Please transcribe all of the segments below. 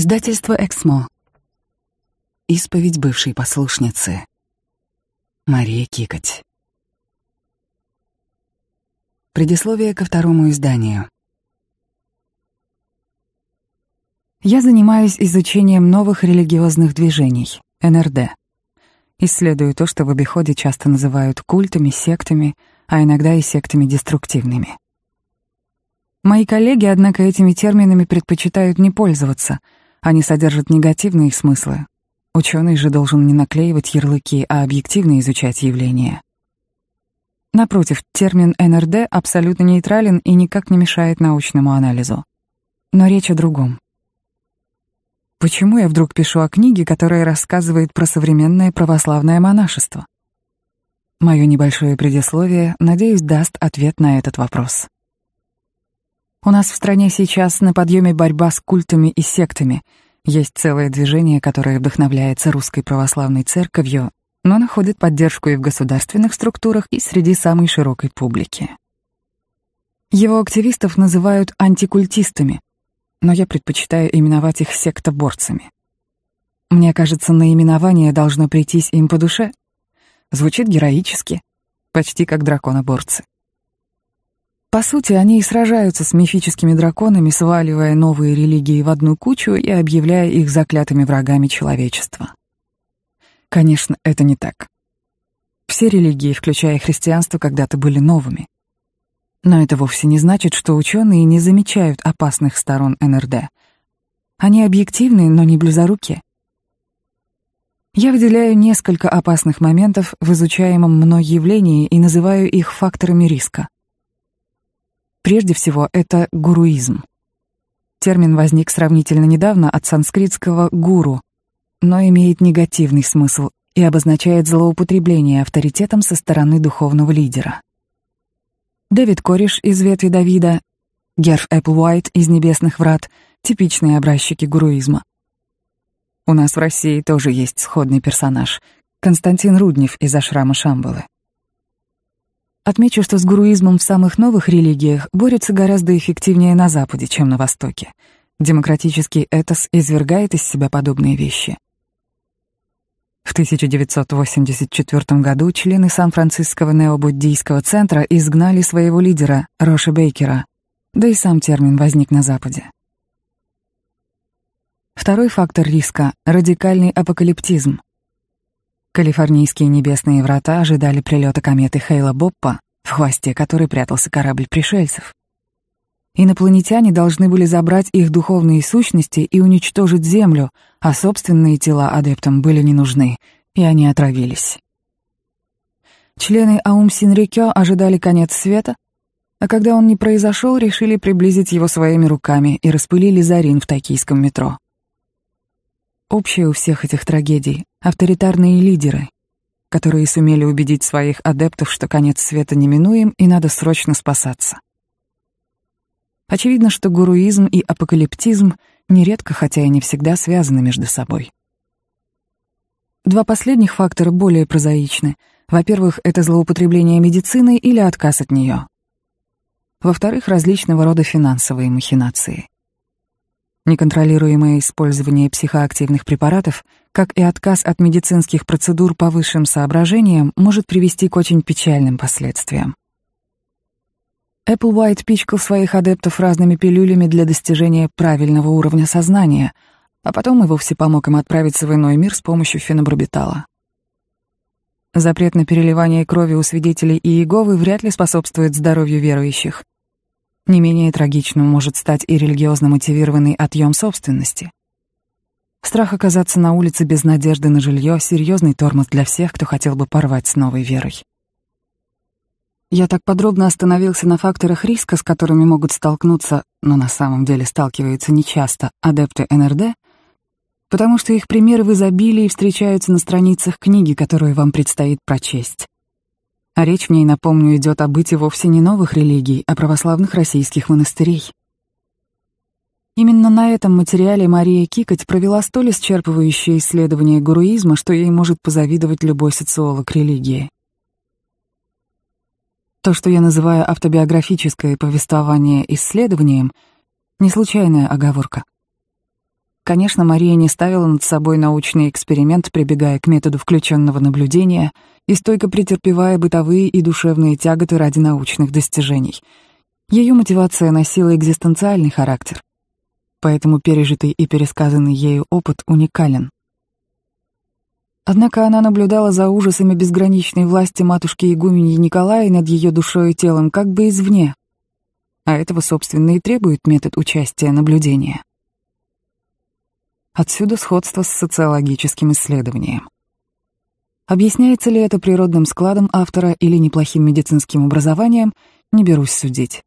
Издательство «Эксмо». Исповедь бывшей послушницы. Мария Кикоть. Предисловие ко второму изданию. Я занимаюсь изучением новых религиозных движений, НРД. Исследую то, что в обиходе часто называют культами, сектами, а иногда и сектами деструктивными. Мои коллеги, однако, этими терминами предпочитают не пользоваться — они содержат негативные смыслы. Ученый же должен не наклеивать ярлыки, а объективно изучать явления. Напротив, термин НРД абсолютно нейтрален и никак не мешает научному анализу. Но речь о другом. Почему я вдруг пишу о книге, которая рассказывает про современное православное монашество? Мое небольшое предисловие, надеюсь, даст ответ на этот вопрос. У нас в стране сейчас на подъеме борьба с культами и сектами. Есть целое движение, которое вдохновляется русской православной церковью, но находит поддержку и в государственных структурах, и среди самой широкой публики. Его активистов называют антикультистами, но я предпочитаю именовать их сектоборцами. Мне кажется, наименование должно прийтись им по душе. Звучит героически, почти как драконоборцы. По сути, они и сражаются с мифическими драконами, сваливая новые религии в одну кучу и объявляя их заклятыми врагами человечества. Конечно, это не так. Все религии, включая христианство, когда-то были новыми. Но это вовсе не значит, что ученые не замечают опасных сторон НРД. Они объективны, но не близоруки. Я выделяю несколько опасных моментов в изучаемом мной явлении и называю их факторами риска. Прежде всего, это гуруизм. Термин возник сравнительно недавно от санскритского «гуру», но имеет негативный смысл и обозначает злоупотребление авторитетом со стороны духовного лидера. Дэвид Кориш из ветви Давида, Герф Эпплвайт из «Небесных врат» — типичные образчики гуруизма. У нас в России тоже есть сходный персонаж — Константин Руднев из «Ашрама Шамбалы». Отмечу, что с гуруизмом в самых новых религиях борются гораздо эффективнее на Западе, чем на Востоке. Демократический этос извергает из себя подобные вещи. В 1984 году члены Сан-Франциского необуддийского центра изгнали своего лидера, Роша Бейкера, да и сам термин возник на Западе. Второй фактор риска — радикальный апокалиптизм. Калифорнийские небесные врата ожидали прилета кометы Хейла Боппа, в хвосте которой прятался корабль пришельцев. Инопланетяне должны были забрать их духовные сущности и уничтожить Землю, а собственные тела адептам были не нужны, и они отравились. Члены Аум Синрикё ожидали конец света, а когда он не произошел, решили приблизить его своими руками и распылили Зарин в токийском метро. Общее у всех этих трагедий — авторитарные лидеры, которые сумели убедить своих адептов, что конец света неминуем и надо срочно спасаться. Очевидно, что гуруизм и апокалиптизм нередко, хотя и не всегда, связаны между собой. Два последних фактора более прозаичны. Во-первых, это злоупотребление медицины или отказ от нее. Во-вторых, различного рода финансовые махинации. Неконтролируемое использование психоактивных препаратов, как и отказ от медицинских процедур по высшим соображениям, может привести к очень печальным последствиям. Эпплвайт пичкал своих адептов разными пилюлями для достижения правильного уровня сознания, а потом и вовсе помог им отправиться в иной мир с помощью фенобарбитала. Запрет на переливание крови у свидетелей Иеговы вряд ли способствует здоровью верующих — не менее трагичным может стать и религиозно мотивированный отъем собственности. Страх оказаться на улице без надежды на жилье — серьезный тормоз для всех, кто хотел бы порвать с новой верой. Я так подробно остановился на факторах риска, с которыми могут столкнуться, но на самом деле сталкиваются нечасто, адепты НРД, потому что их примеры в изобилии встречаются на страницах книги, которую вам предстоит прочесть. А речь в ней, напомню, идет о быте вовсе не новых религий, а православных российских монастырей. Именно на этом материале Мария Кикоть провела столь исчерпывающее исследование гуруизма, что ей может позавидовать любой социолог религии. То, что я называю автобиографическое повествование исследованием, не случайная оговорка. Конечно, Мария не ставила над собой научный эксперимент, прибегая к методу включенного наблюдения и стойко претерпевая бытовые и душевные тяготы ради научных достижений. Ее мотивация носила экзистенциальный характер. Поэтому пережитый и пересказанный ею опыт уникален. Однако она наблюдала за ужасами безграничной власти матушки игуменьи Николая над ее душой и телом как бы извне. А этого, собственно, и требует метод участия наблюдения. Отсюда сходство с социологическим исследованием. Объясняется ли это природным складом автора или неплохим медицинским образованием, не берусь судить.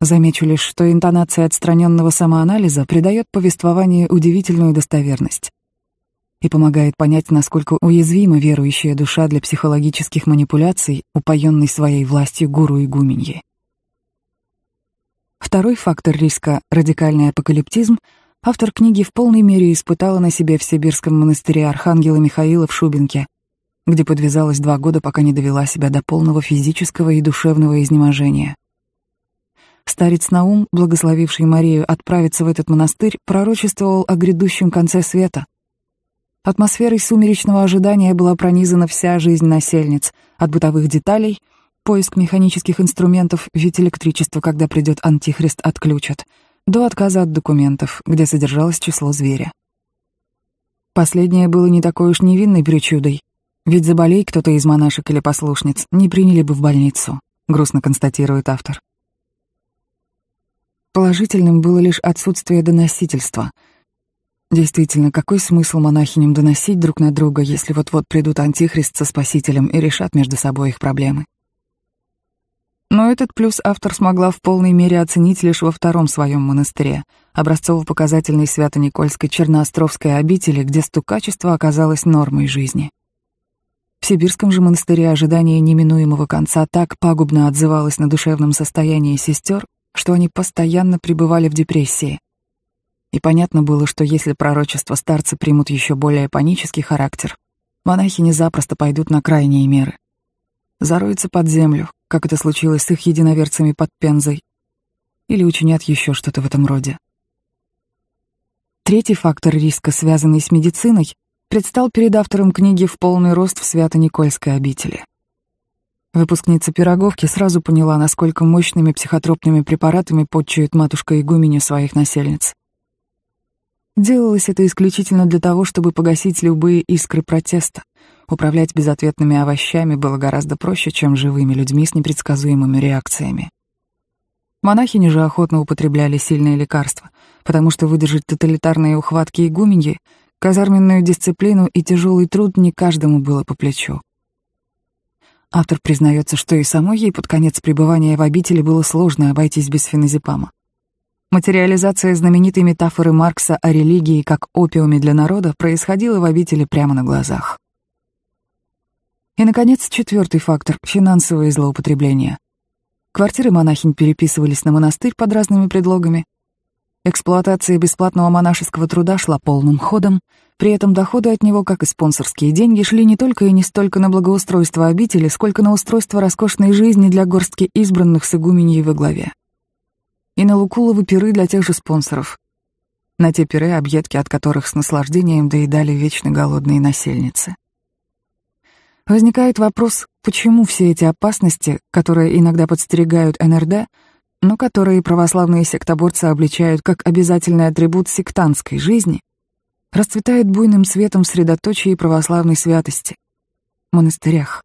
Замечу лишь, что интонация отстраненного самоанализа придает повествованию удивительную достоверность и помогает понять, насколько уязвима верующая душа для психологических манипуляций, упоенной своей властью гуру и гуменьи. Второй фактор риска — радикальный апокалиптизм — Автор книги в полной мере испытала на себе в сибирском монастыре Архангела Михаила в Шубинке, где подвязалась два года, пока не довела себя до полного физического и душевного изнеможения. Старец Наум, благословивший Марию отправиться в этот монастырь, пророчествовал о грядущем конце света. Атмосферой сумеречного ожидания была пронизана вся жизнь насельниц, от бытовых деталей, поиск механических инструментов, ведь электричество, когда придет антихрист, отключат — до отказа от документов, где содержалось число зверя. Последнее было не такой уж невинной причудой, ведь заболей кто-то из монашек или послушниц, не приняли бы в больницу, грустно констатирует автор. Положительным было лишь отсутствие доносительства. Действительно, какой смысл монахиням доносить друг на друга, если вот-вот придут антихрист со спасителем и решат между собой их проблемы? Но этот плюс автор смогла в полной мере оценить лишь во втором своем монастыре, образцово-показательной Свято-Никольской Черноостровской обители, где стукачество оказалось нормой жизни. Сибирском же монастыре ожидание неминуемого конца так пагубно отзывалось на душевном состоянии сестер, что они постоянно пребывали в депрессии. И понятно было, что если пророчества старца примут еще более панический характер, монахи не запросто пойдут на крайние меры. Зароются под землю, как это случилось с их единоверцами под Пензой, или учинят еще что-то в этом роде. Третий фактор риска, связанный с медициной, предстал перед автором книги в полный рост в Свято-Никольской обители. Выпускница Пироговки сразу поняла, насколько мощными психотропными препаратами подчует матушка игуменя своих насельниц. Делалось это исключительно для того, чтобы погасить любые искры протеста. Управлять безответными овощами было гораздо проще, чем живыми людьми с непредсказуемыми реакциями. Монахини же охотно употребляли сильные лекарства, потому что выдержать тоталитарные ухватки игуменьи, казарменную дисциплину и тяжелый труд не каждому было по плечу. Автор признается, что и самой ей под конец пребывания в обители было сложно обойтись без феназепама. Материализация знаменитой метафоры Маркса о религии как опиуме для народа происходила в обители прямо на глазах. И, наконец, четвертый фактор — финансовые злоупотребления. Квартиры монахинь переписывались на монастырь под разными предлогами. Эксплуатация бесплатного монашеского труда шла полным ходом, при этом доходы от него, как и спонсорские деньги, шли не только и не столько на благоустройство обители, сколько на устройство роскошной жизни для горстки избранных с игуменьей во главе и на Лукуловы пиры для тех же спонсоров. На те пиры, объедки от которых с наслаждением доедали вечно голодные насельницы. Возникает вопрос, почему все эти опасности, которые иногда подстерегают НРД, но которые православные сектоборцы обличают как обязательный атрибут сектантской жизни, расцветает буйным светом в средоточии православной святости — монастырях.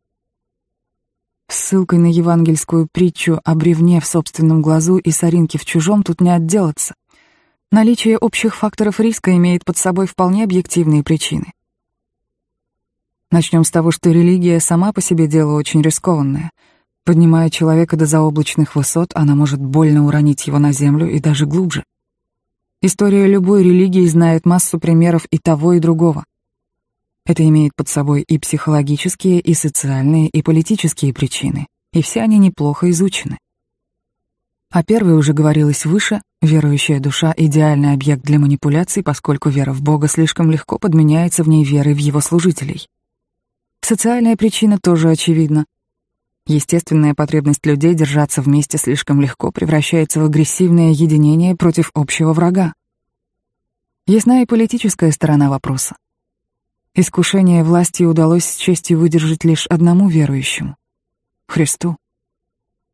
Ссылкой на евангельскую притчу о бревне в собственном глазу и соринке в чужом тут не отделаться. Наличие общих факторов риска имеет под собой вполне объективные причины. Начнем с того, что религия сама по себе дело очень рискованное. Поднимая человека до заоблачных высот, она может больно уронить его на землю и даже глубже. История любой религии знает массу примеров и того, и другого. Это имеет под собой и психологические, и социальные, и политические причины, и все они неплохо изучены. О первой уже говорилось выше, верующая душа — идеальный объект для манипуляций, поскольку вера в Бога слишком легко подменяется в ней верой в его служителей. Социальная причина тоже очевидна. Естественная потребность людей держаться вместе слишком легко превращается в агрессивное единение против общего врага. Ясна и политическая сторона вопроса. Искушение власти удалось с честью выдержать лишь одному верующему — Христу.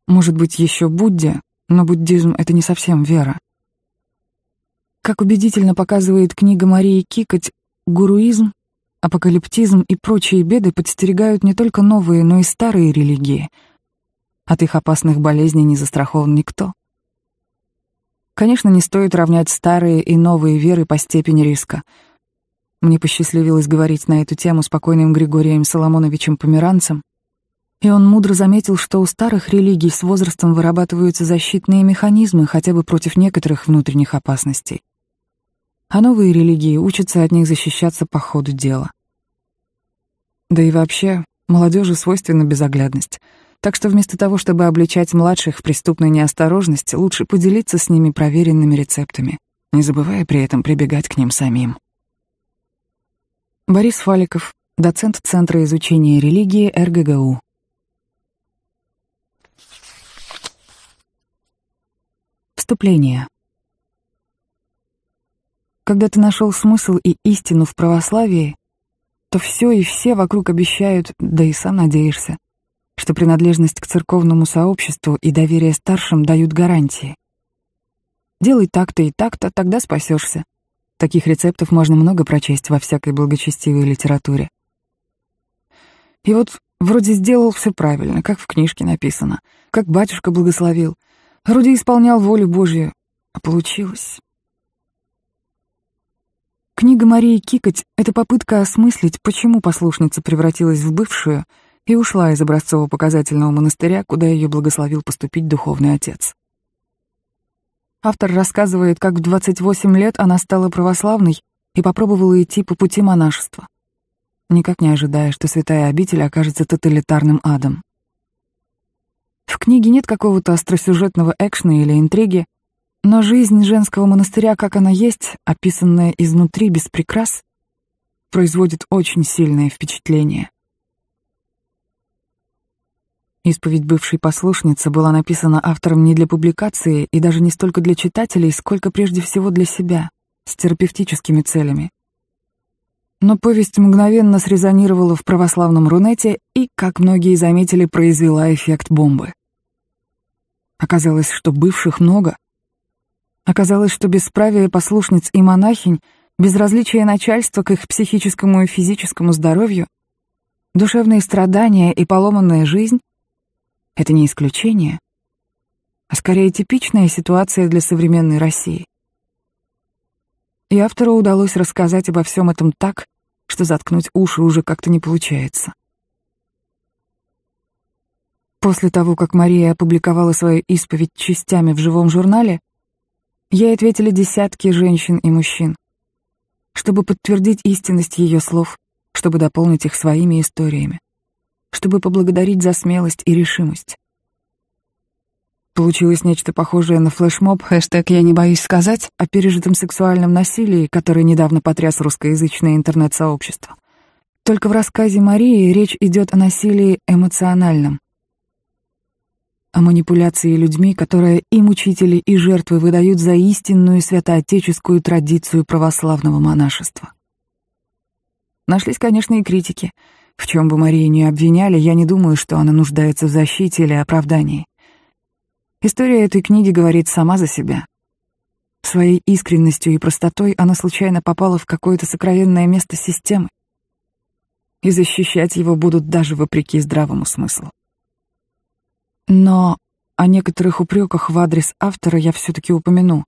Может быть, еще Будде, но буддизм — это не совсем вера. Как убедительно показывает книга Марии Кикоть, гуруизм, апокалиптизм и прочие беды подстерегают не только новые, но и старые религии. От их опасных болезней не застрахован никто. Конечно, не стоит равнять старые и новые веры по степени риска — мне посчастливилось говорить на эту тему с покойным Григорием Соломоновичем Померанцем, и он мудро заметил, что у старых религий с возрастом вырабатываются защитные механизмы хотя бы против некоторых внутренних опасностей. А новые религии учатся от них защищаться по ходу дела. Да и вообще, молодежи свойственна безоглядность, так что вместо того, чтобы обличать младших в преступную неосторожность, лучше поделиться с ними проверенными рецептами, не забывая при этом прибегать к ним самим. Борис Фаликов, доцент Центра изучения религии РГГУ. Вступление. Когда ты нашел смысл и истину в православии, то все и все вокруг обещают, да и сам надеешься, что принадлежность к церковному сообществу и доверие старшим дают гарантии. Делай так-то и так-то, тогда спасешься. Таких рецептов можно много прочесть во всякой благочестивой литературе. И вот вроде сделал все правильно, как в книжке написано, как батюшка благословил. Вроде исполнял волю Божью, а получилось. Книга Марии Кикоть — это попытка осмыслить, почему послушница превратилась в бывшую и ушла из образцово-показательного монастыря, куда ее благословил поступить духовный отец. Автор рассказывает, как в 28 лет она стала православной и попробовала идти по пути монашества, никак не ожидая, что святая обитель окажется тоталитарным адом. В книге нет какого-то остросюжетного экшена или интриги, но жизнь женского монастыря, как она есть, описанная изнутри без прикрас, производит очень сильное впечатление. Исповедь бывшей послушницы была написана автором не для публикации и даже не столько для читателей, сколько прежде всего для себя, с терапевтическими целями. Но повесть мгновенно срезонировала в православном Рунете и, как многие заметили, произвела эффект бомбы. Оказалось, что бывших много. Оказалось, что бесправие послушниц и монахинь, безразличие начальства к их психическому и физическому здоровью, душевные страдания и поломанная жизнь это не исключение, а скорее типичная ситуация для современной России. И автору удалось рассказать обо всем этом так, что заткнуть уши уже как-то не получается. После того, как Мария опубликовала свою исповедь частями в живом журнале, ей ответили десятки женщин и мужчин, чтобы подтвердить истинность ее слов, чтобы дополнить их своими историями чтобы поблагодарить за смелость и решимость. Получилось нечто похожее на флешмоб, хэштег «Я не боюсь сказать» о пережитом сексуальном насилии, которое недавно потряс русскоязычное интернет-сообщество. Только в рассказе Марии речь идет о насилии эмоциональном, о манипуляции людьми, которая и мучители, и жертвы выдают за истинную святоотеческую традицию православного монашества. Нашлись, конечно, и критики — в чем бы Марию не обвиняли, я не думаю, что она нуждается в защите или оправдании. История этой книги говорит сама за себя. Своей искренностью и простотой она случайно попала в какое-то сокровенное место системы. И защищать его будут даже вопреки здравому смыслу. Но о некоторых упреках в адрес автора я все-таки упомяну.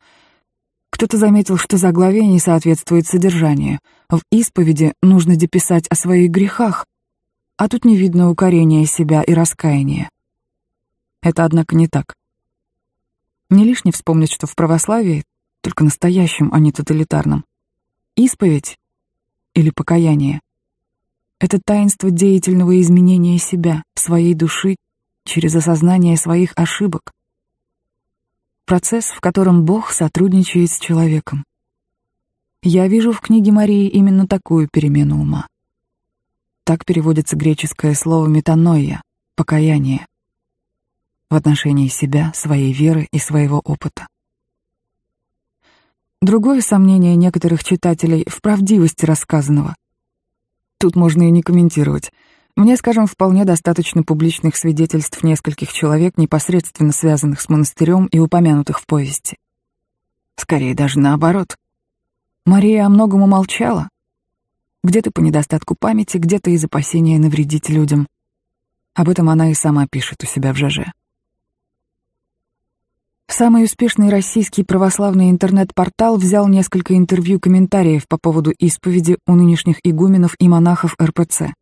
Кто-то заметил, что заглавие не соответствует содержанию. В исповеди нужно дописать о своих грехах, а тут не видно укорения себя и раскаяния. Это, однако, не так. Не лишне вспомнить, что в православии, только настоящем, а не тоталитарном, исповедь или покаяние — это таинство деятельного изменения себя, своей души, через осознание своих ошибок. Процесс, в котором Бог сотрудничает с человеком. Я вижу в книге Марии именно такую перемену ума. Так переводится греческое слово «метаноия» — «покаяние» в отношении себя, своей веры и своего опыта. Другое сомнение некоторых читателей в правдивости рассказанного. Тут можно и не комментировать. Мне, скажем, вполне достаточно публичных свидетельств нескольких человек, непосредственно связанных с монастырем и упомянутых в повести. Скорее даже наоборот. Мария о многом умолчала. Где-то по недостатку памяти, где-то из опасения навредить людям. Об этом она и сама пишет у себя в ЖЖ. Самый успешный российский православный интернет-портал взял несколько интервью-комментариев по поводу исповеди у нынешних игуменов и монахов РПЦ.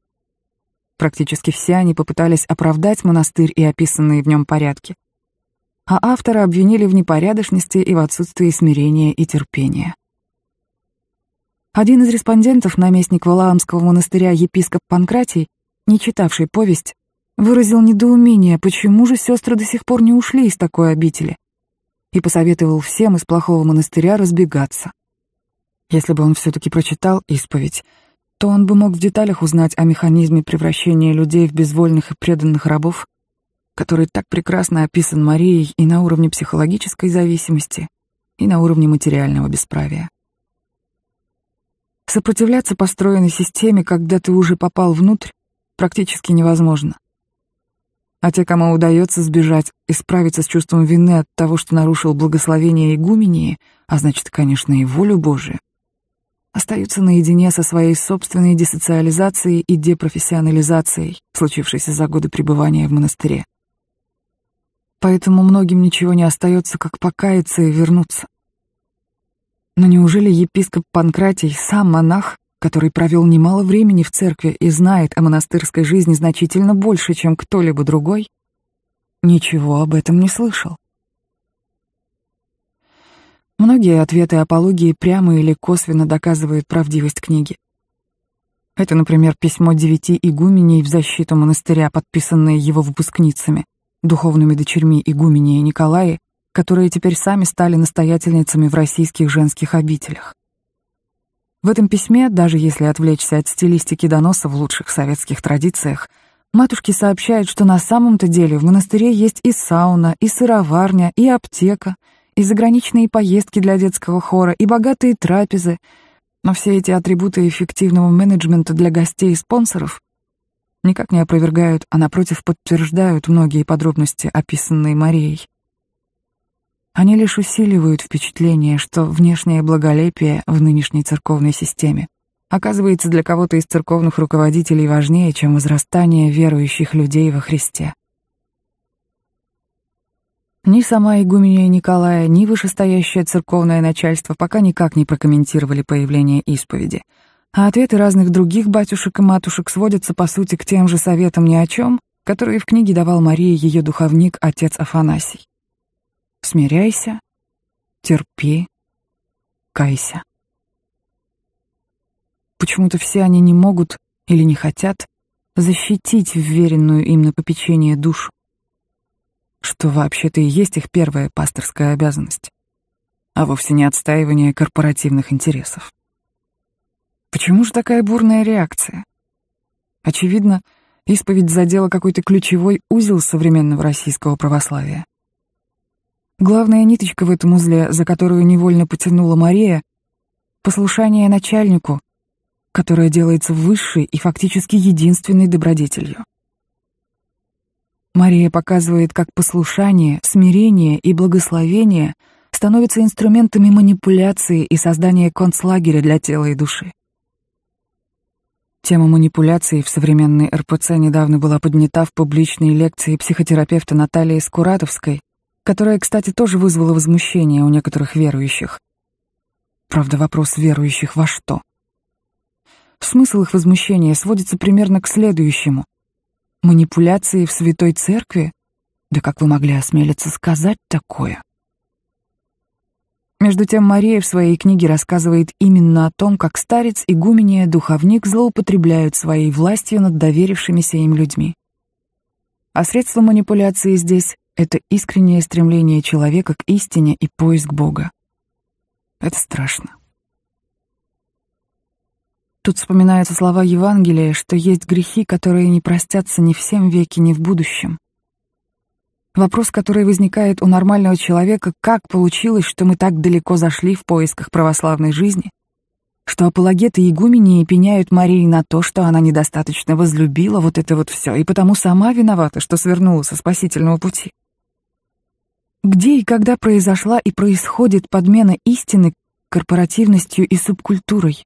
Практически все они попытались оправдать монастырь и описанные в нем порядки, а автора обвинили в непорядочности и в отсутствии смирения и терпения. Один из респондентов, наместник Валаамского монастыря епископ Панкратий, не читавший повесть, выразил недоумение, почему же сестры до сих пор не ушли из такой обители, и посоветовал всем из плохого монастыря разбегаться. Если бы он все-таки прочитал исповедь, то он бы мог в деталях узнать о механизме превращения людей в безвольных и преданных рабов, который так прекрасно описан Марией и на уровне психологической зависимости, и на уровне материального бесправия. Сопротивляться построенной системе, когда ты уже попал внутрь, практически невозможно. А те, кому удается сбежать и справиться с чувством вины от того, что нарушил благословение игумении, а значит, конечно, и волю Божию, остаются наедине со своей собственной десоциализацией и депрофессионализацией, случившейся за годы пребывания в монастыре. Поэтому многим ничего не остается, как покаяться и вернуться. Но неужели епископ Панкратий, сам монах, который провел немало времени в церкви и знает о монастырской жизни значительно больше, чем кто-либо другой, ничего об этом не слышал? Многие ответы апологии прямо или косвенно доказывают правдивость книги. Это, например, письмо девяти игуменей в защиту монастыря, подписанное его выпускницами, духовными дочерьми игуменей Николая которые теперь сами стали настоятельницами в российских женских обителях. В этом письме, даже если отвлечься от стилистики доноса в лучших советских традициях, матушки сообщают, что на самом-то деле в монастыре есть и сауна, и сыроварня, и аптека, и заграничные поездки для детского хора, и богатые трапезы, но все эти атрибуты эффективного менеджмента для гостей и спонсоров никак не опровергают, а напротив подтверждают многие подробности, описанные Марией. Они лишь усиливают впечатление, что внешнее благолепие в нынешней церковной системе оказывается для кого-то из церковных руководителей важнее, чем возрастание верующих людей во Христе. Ни сама игуменя Николая, ни вышестоящее церковное начальство пока никак не прокомментировали появление исповеди, а ответы разных других батюшек и матушек сводятся, по сути, к тем же советам ни о чем, которые в книге давал Марии ее духовник, отец Афанасий. Смиряйся, терпи, кайся. Почему-то все они не могут или не хотят защитить вверенную им на попечение душу, что вообще-то и есть их первая пасторская обязанность, а вовсе не отстаивание корпоративных интересов. Почему же такая бурная реакция? Очевидно, исповедь задела какой-то ключевой узел современного российского православия. Главная ниточка в этом узле, за которую невольно потянула Мария — послушание начальнику, которое делается высшей и фактически единственной добродетелью. Мария показывает, как послушание, смирение и благословение становятся инструментами манипуляции и создания концлагеря для тела и души. Тема манипуляции в современной РПЦ недавно была поднята в публичной лекции психотерапевта Натальи Скуратовской, которая, кстати, тоже вызвала возмущение у некоторых верующих. Правда, вопрос верующих во что? Смысл их возмущения сводится примерно к следующему. Манипуляции в Святой Церкви? Да как вы могли осмелиться сказать такое? Между тем Мария в своей книге рассказывает именно о том, как старец, игуменья, духовник злоупотребляют своей властью над доверившимися им людьми. А средство манипуляции здесь это искреннее стремление человека к истине и поиск Бога. Это страшно. Тут вспоминаются слова Евангелия, что есть грехи, которые не простятся ни в всем веке, ни в будущем. Вопрос, который возникает у нормального человека, как получилось, что мы так далеко зашли в поисках православной жизни, что апологеты игумении пеняют Марии на то, что она недостаточно возлюбила вот это вот все, и потому сама виновата, что свернула со спасительного пути. Где и когда произошла и происходит подмена истины корпоративностью и субкультурой?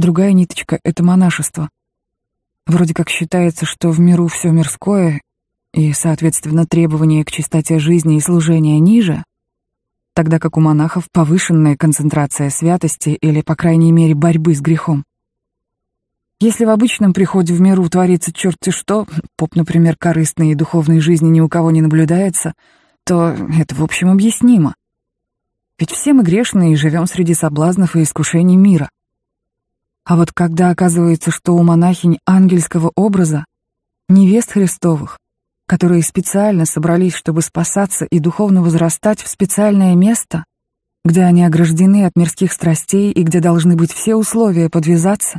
Другая ниточка — это монашество. Вроде как считается, что в миру все мирское, и, соответственно, требования к чистоте жизни и служения ниже, тогда как у монахов повышенная концентрация святости или, по крайней мере, борьбы с грехом. Если в обычном приходе в миру творится черти что, поп, например, корыстной и духовной жизни ни у кого не наблюдается, то это, в общем, объяснимо. Ведь все мы грешные и живем среди соблазнов и искушений мира. А вот когда оказывается, что у монахинь ангельского образа, невест Христовых, которые специально собрались, чтобы спасаться и духовно возрастать в специальное место, где они ограждены от мирских страстей и где должны быть все условия подвязаться,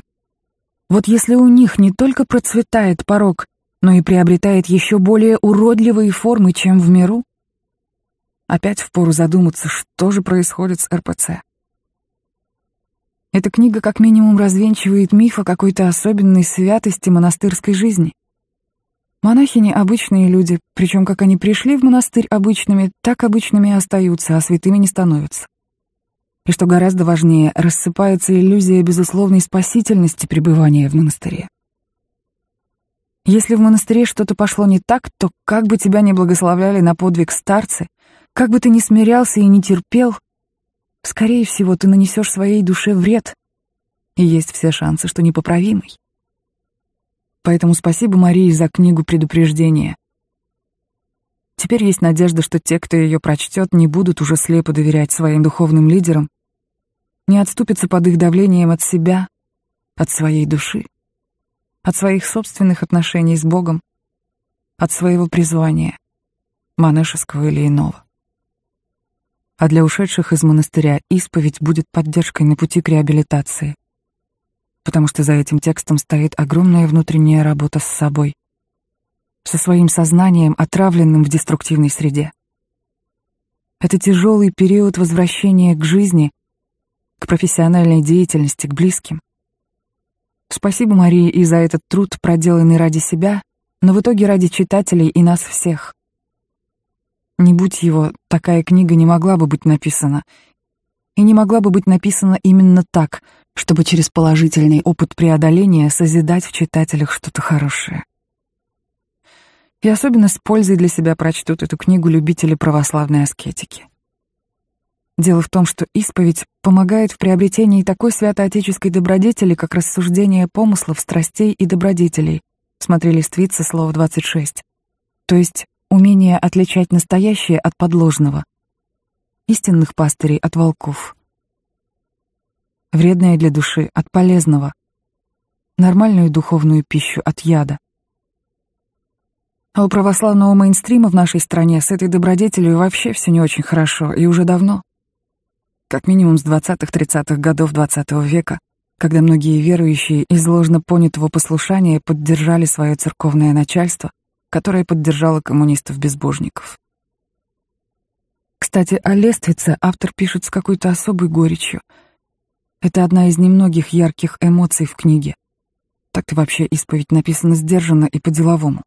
вот если у них не только процветает порог, но и приобретает еще более уродливые формы, чем в миру, опять впору задуматься, что же происходит с РПЦ. Эта книга как минимум развенчивает миф о какой-то особенной святости монастырской жизни. Монахини — обычные люди, причем как они пришли в монастырь обычными, так обычными и остаются, а святыми не становятся. И что гораздо важнее, рассыпается иллюзия безусловной спасительности пребывания в монастыре. Если в монастыре что-то пошло не так, то как бы тебя ни благословляли на подвиг старцы, как бы ты ни смирялся и не терпел, скорее всего, ты нанесешь своей душе вред, и есть все шансы, что непоправимый. Поэтому спасибо Марии за книгу предупреждения. Теперь есть надежда, что те, кто ее прочтет, не будут уже слепо доверять своим духовным лидерам, не отступятся под их давлением от себя, от своей души, от своих собственных отношений с Богом, от своего призвания, монашеского или иного. А для ушедших из монастыря исповедь будет поддержкой на пути к реабилитации, потому что за этим текстом стоит огромная внутренняя работа с собой, со своим сознанием, отравленным в деструктивной среде. Это тяжелый период возвращения к жизни, к профессиональной деятельности, к близким. Спасибо Марии и за этот труд, проделанный ради себя, но в итоге ради читателей и нас всех. Не будь его, такая книга не могла бы быть написана. И не могла бы быть написана именно так, чтобы через положительный опыт преодоления созидать в читателях что-то хорошее. И особенно с пользой для себя прочтут эту книгу любители православной аскетики. Дело в том, что исповедь помогает в приобретении такой святоотеческой добродетели, как рассуждение помыслов, страстей и добродетелей. Смотри листвица, слово 26. То есть умение отличать настоящее от подложного, истинных пастырей от волков, вредное для души от полезного, нормальную духовную пищу от яда. А у православного мейнстрима в нашей стране с этой добродетелью вообще все не очень хорошо, и уже давно. Как минимум с 20-30-х годов XX -го века, когда многие верующие из ложно понятого послушания поддержали свое церковное начальство, которое поддержало коммунистов-безбожников. Кстати, о Лествице автор пишет с какой-то особой горечью. Это одна из немногих ярких эмоций в книге. Так-то вообще исповедь написана сдержанно и по-деловому.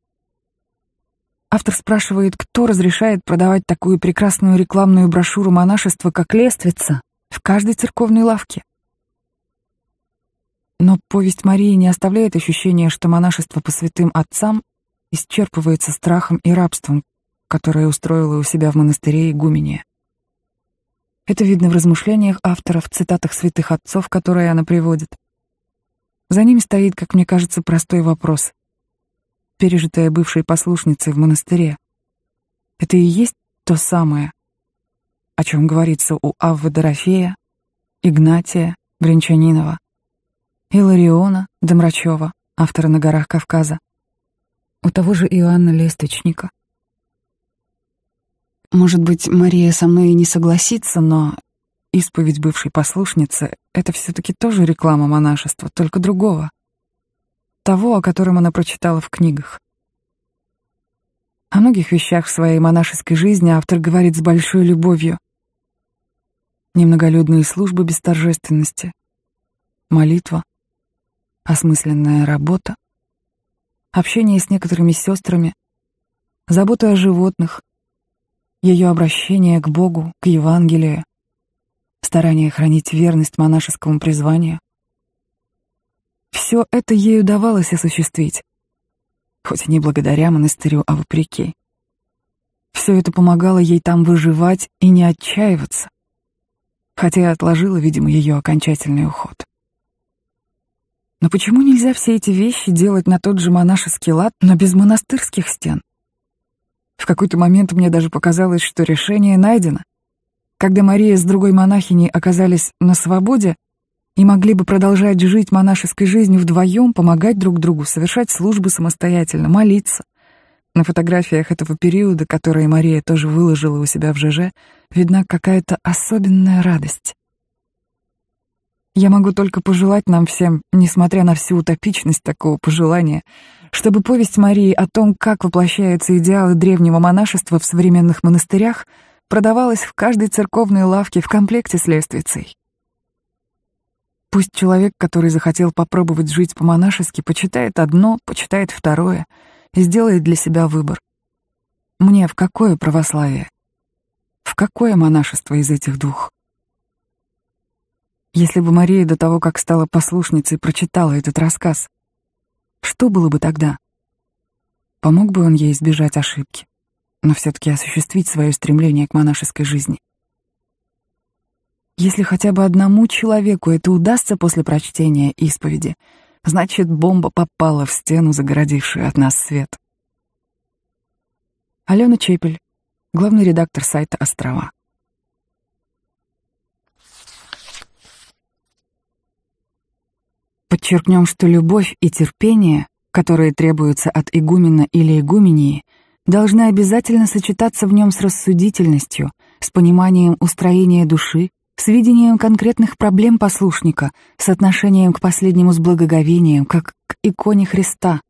Автор спрашивает, кто разрешает продавать такую прекрасную рекламную брошюру монашества, как «Лествица», в каждой церковной лавке. Но повесть Марии не оставляет ощущения, что монашество по святым отцам исчерпывается страхом и рабством, которое устроила у себя в монастыре игуменья. Это видно в размышлениях автора, в цитатах святых отцов, которые она приводит. За ними стоит, как мне кажется, простой вопрос пережитое бывшей послушницей в монастыре. Это и есть то самое, о чем говорится у Аввы Дорофея, Игнатия, Бринчанинова, Илариона, Домрачева, автора «На горах Кавказа», у того же Иоанна Лесточника. Может быть, Мария со мной и не согласится, но исповедь бывшей послушницы — это все-таки тоже реклама монашества, только другого того, о котором она прочитала в книгах. О многих вещах в своей монашеской жизни автор говорит с большой любовью. Немноголюдные службы без торжественности, молитва, осмысленная работа, общение с некоторыми сестрами, забота о животных, ее обращение к Богу, к Евангелию, старание хранить верность монашескому призванию. Все это ей удавалось осуществить, хоть и не благодаря монастырю, а вопреки. Все это помогало ей там выживать и не отчаиваться, хотя и отложило, видимо, ее окончательный уход. Но почему нельзя все эти вещи делать на тот же монашеский лад, но без монастырских стен? В какой-то момент мне даже показалось, что решение найдено. Когда Мария с другой монахиней оказались на свободе и могли бы продолжать жить монашеской жизнью вдвоем, помогать друг другу, совершать службы самостоятельно, молиться. На фотографиях этого периода, которые Мария тоже выложила у себя в ЖЖ, видна какая-то особенная радость. Я могу только пожелать нам всем, несмотря на всю утопичность такого пожелания, чтобы повесть Марии о том, как воплощаются идеалы древнего монашества в современных монастырях, продавалась в каждой церковной лавке в комплекте с лествицей. Пусть человек, который захотел попробовать жить по-монашески, почитает одно, почитает второе и сделает для себя выбор. Мне в какое православие? В какое монашество из этих двух? Если бы Мария до того, как стала послушницей, прочитала этот рассказ, что было бы тогда? Помог бы он ей избежать ошибки, но все-таки осуществить свое стремление к монашеской жизни. Если хотя бы одному человеку это удастся после прочтения исповеди, значит, бомба попала в стену, загородившую от нас свет. Алена Чепель, главный редактор сайта «Острова». Подчеркнем, что любовь и терпение, которые требуются от игумена или игумении, должны обязательно сочетаться в нем с рассудительностью, с пониманием устроения души, с видением конкретных проблем послушника, с отношением к последнему с благоговением, как к иконе Христа.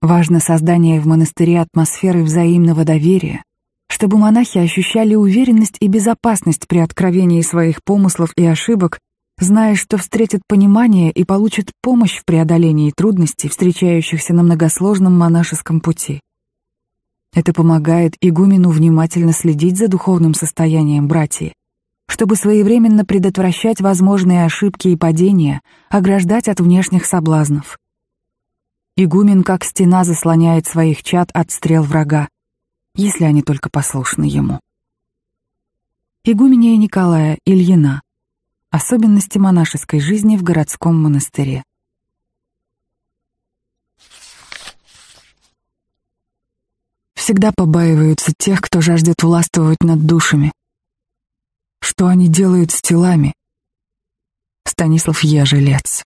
Важно создание в монастыре атмосферы взаимного доверия, чтобы монахи ощущали уверенность и безопасность при откровении своих помыслов и ошибок зная, что встретит понимание и получит помощь в преодолении трудностей, встречающихся на многосложном монашеском пути. Это помогает игумену внимательно следить за духовным состоянием братьев, чтобы своевременно предотвращать возможные ошибки и падения, ограждать от внешних соблазнов. Игумен как стена заслоняет своих чад от стрел врага, если они только послушны ему. Игуменья Николая Ильина Особенности монашеской жизни в городском монастыре. Всегда побаиваются тех, кто жаждет властвовать над душами. Что они делают с телами? Станислав Ежелец